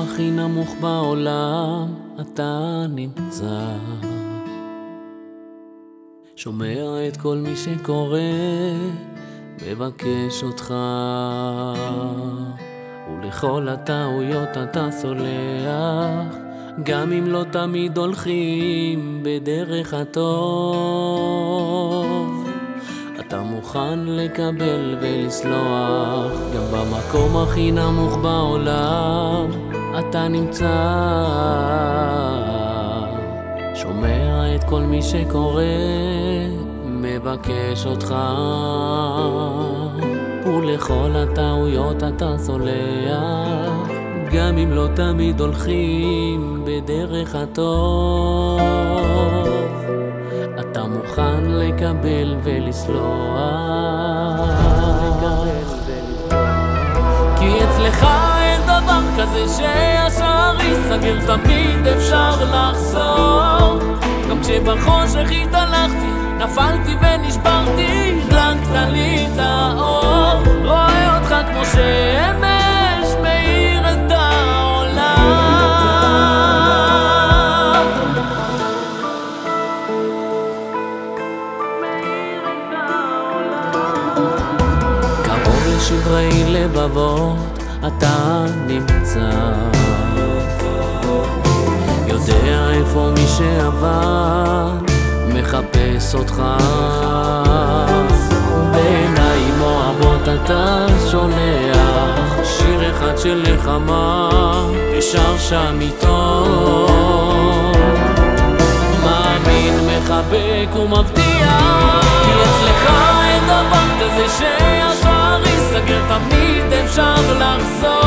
הכי נמוך בעולם אתה נמצא. שומע את כל מי שקורא, מבקש אותך. ולכל הטעויות אתה סולח גם אם לא תמיד הולכים בדרך הטוב. אתה מוכן לקבל ולסלוח גם במקום הכי נמוך בעולם אתה נמצא. שומע את כל מי שקורא, מבקש אותך. ולכל הטעויות אתה סולח גם אם לא תמיד הולכים בדרך הטוב. אתה מוכן לקבל ולסלוח כזה שהשער ייסגר תמיד אפשר לחזור. גם כשבחושך התהלכתי נפלתי ונשברתי הדלקת לי את האור. רואה אותך כמו שמש מאיר את העולם. קרוב לשברי לבבות אתה נמצא. יודע איפה מי שעבד מחפש אותך. בעיניים אוהבות אתה שולח שיר אחד של נחמה ושר שם איתו. מאמין, מחבק ומבטיח כי אצלך אין דבר כזה אפשר לחזור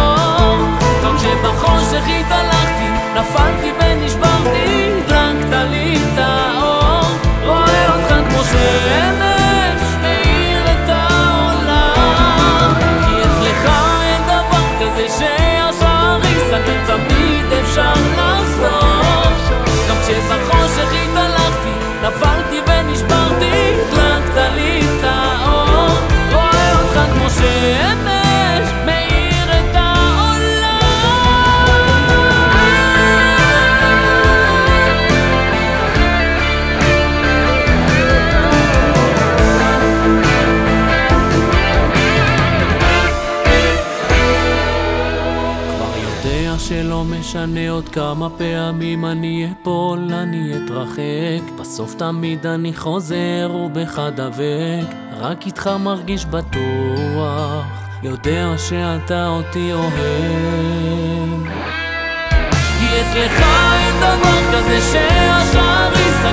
שלא משנה עוד כמה פעמים אני אפול, אני אתרחק. בסוף תמיד אני חוזר ובך דבק רק איתך מרגיש בטוח יודע שאתה אותי אוהב. כי אצלך אין דבר כזה שהשער ייסגר